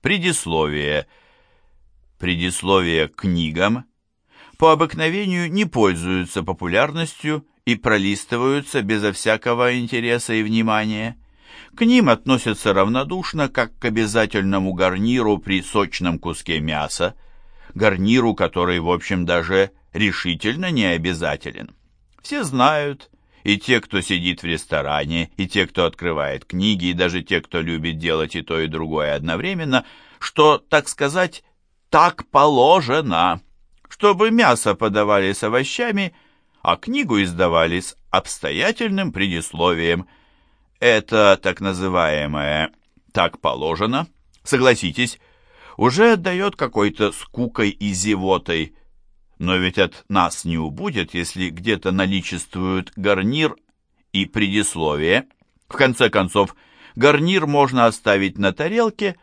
Предисловие. Предисловие к книгам по обыкновению не пользуются популярностью и пролистываются безо всякого интереса и внимания. К ним относятся равнодушно, как к обязательному гарниру при сочном куске мяса, гарниру, который, в общем, даже решительно не обязателен. Все знают, и те, кто сидит в ресторане, и те, кто открывает книги, и даже те, кто любит делать и то, и другое одновременно, что, так сказать, так положено, чтобы мясо подавали с овощами, а книгу издавали с обстоятельным предисловием. Это так называемое «так положено», согласитесь, уже отдает какой-то скукой и зевотой, но ведь от нас не убудет, если где-то наличествуют гарнир и предисловие. В конце концов, гарнир можно оставить на тарелке,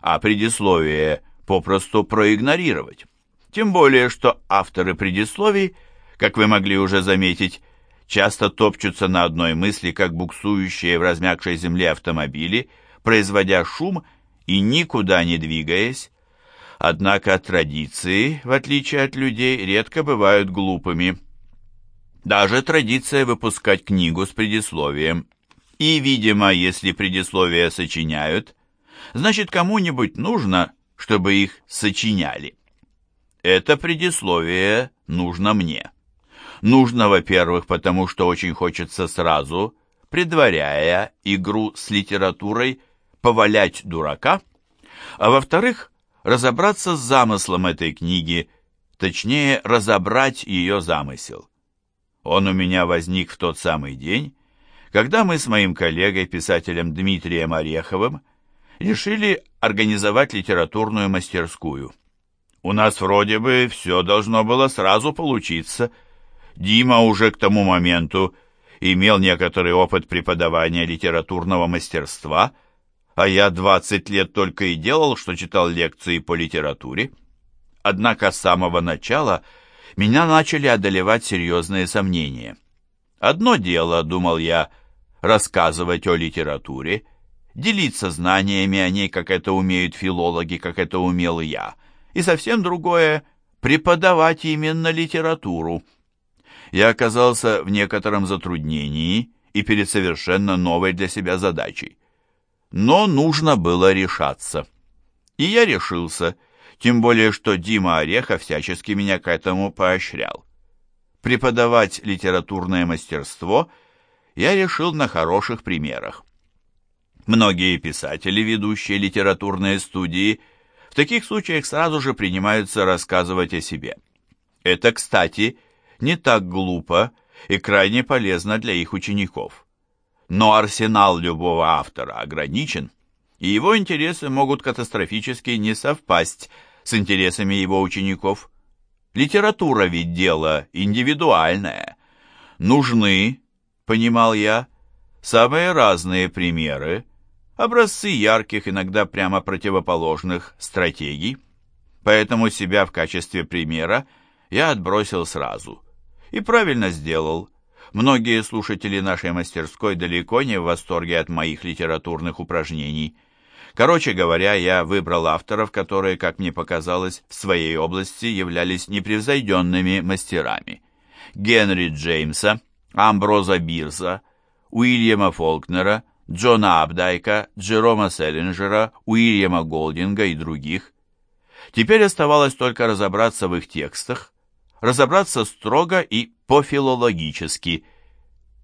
а предисловие попросту проигнорировать. Тем более, что авторы предисловий, как вы могли уже заметить, часто топчутся на одной мысли, как буксующие в размягшей земле автомобили, производя шум и никуда не двигаясь. Однако традиции, в отличие от людей, редко бывают глупыми. Даже традиция выпускать книгу с предисловием. И, видимо, если предисловия сочиняют, значит, кому-нибудь нужно, чтобы их сочиняли. Это предисловие нужно мне. Нужно, во-первых, потому что очень хочется сразу, предваряя игру с литературой, повалять дурака, а во-вторых, разобраться с замыслом этой книги, точнее, разобрать ее замысел. Он у меня возник в тот самый день, когда мы с моим коллегой, писателем Дмитрием Ореховым, решили организовать литературную мастерскую. У нас вроде бы все должно было сразу получиться. Дима уже к тому моменту имел некоторый опыт преподавания литературного мастерства – а я 20 лет только и делал, что читал лекции по литературе. Однако с самого начала меня начали одолевать серьезные сомнения. Одно дело, думал я, рассказывать о литературе, делиться знаниями о ней, как это умеют филологи, как это умел я, и совсем другое — преподавать именно литературу. Я оказался в некотором затруднении и перед совершенно новой для себя задачей. Но нужно было решаться. И я решился, тем более, что Дима Ореха всячески меня к этому поощрял. Преподавать литературное мастерство я решил на хороших примерах. Многие писатели, ведущие литературные студии, в таких случаях сразу же принимаются рассказывать о себе. Это, кстати, не так глупо и крайне полезно для их учеников но арсенал любого автора ограничен, и его интересы могут катастрофически не совпасть с интересами его учеников. Литература ведь дело индивидуальное. Нужны, понимал я, самые разные примеры, образцы ярких, иногда прямо противоположных стратегий. Поэтому себя в качестве примера я отбросил сразу. И правильно сделал – Многие слушатели нашей мастерской далеко не в восторге от моих литературных упражнений. Короче говоря, я выбрал авторов, которые, как мне показалось, в своей области являлись непревзойденными мастерами. Генри Джеймса, Амброза Бирса, Уильяма Фолкнера, Джона Абдайка, Джерома Селлинджера, Уильяма Голдинга и других. Теперь оставалось только разобраться в их текстах, разобраться строго и по-филологически.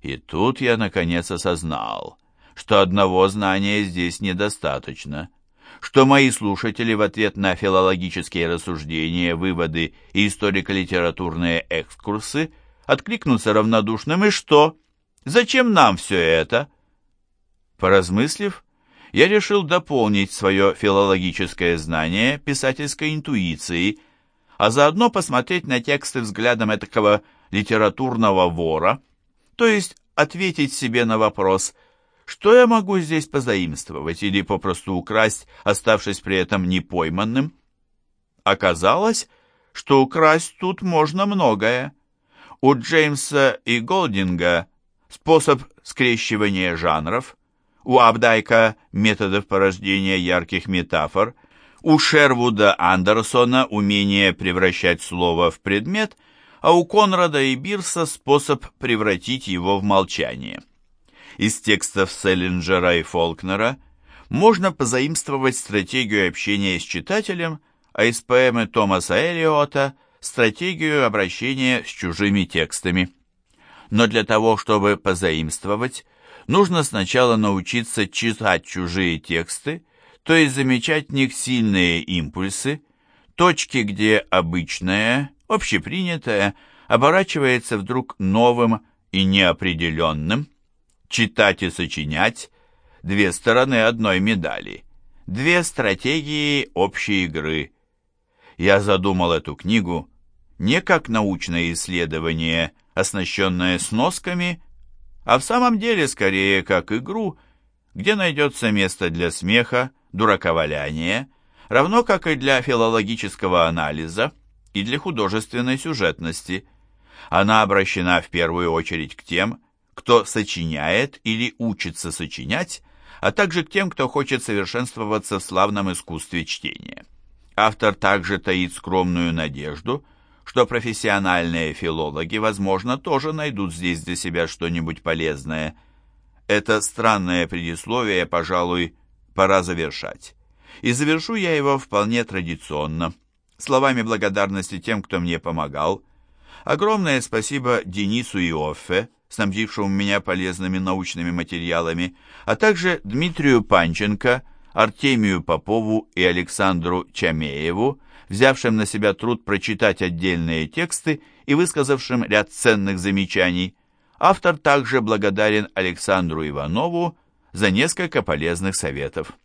И тут я, наконец, осознал, что одного знания здесь недостаточно, что мои слушатели в ответ на филологические рассуждения, выводы и историко-литературные экскурсы откликнутся равнодушным «И что? Зачем нам все это?» Поразмыслив, я решил дополнить свое филологическое знание писательской интуицией – а заодно посмотреть на тексты взглядом этакого литературного вора, то есть ответить себе на вопрос, что я могу здесь позаимствовать или попросту украсть, оставшись при этом непойманным. Оказалось, что украсть тут можно многое. У Джеймса и Голдинга способ скрещивания жанров, у Абдайка методов порождения ярких метафор – У Шервуда Андерсона умение превращать слово в предмет, а у Конрада и Бирса способ превратить его в молчание. Из текстов Селлинджера и Фолкнера можно позаимствовать стратегию общения с читателем, а из поэмы Томаса Элиота – стратегию обращения с чужими текстами. Но для того, чтобы позаимствовать, нужно сначала научиться читать чужие тексты, то есть замечать в них сильные импульсы, точки, где обычное, общепринятое, оборачивается вдруг новым и неопределенным. Читать и сочинять – две стороны одной медали, две стратегии общей игры. Я задумал эту книгу не как научное исследование, оснащенное сносками, а в самом деле скорее как игру, где найдется место для смеха, дураковаляния, равно как и для филологического анализа и для художественной сюжетности. Она обращена в первую очередь к тем, кто сочиняет или учится сочинять, а также к тем, кто хочет совершенствоваться в славном искусстве чтения. Автор также таит скромную надежду, что профессиональные филологи, возможно, тоже найдут здесь для себя что-нибудь полезное. Это странное предисловие, пожалуй, пора завершать. И завершу я его вполне традиционно, словами благодарности тем, кто мне помогал. Огромное спасибо Денису и Оффе, снабдившему меня полезными научными материалами, а также Дмитрию Панченко, Артемию Попову и Александру Чамееву, взявшим на себя труд прочитать отдельные тексты и высказавшим ряд ценных замечаний. Автор также благодарен Александру Иванову за несколько полезных советов.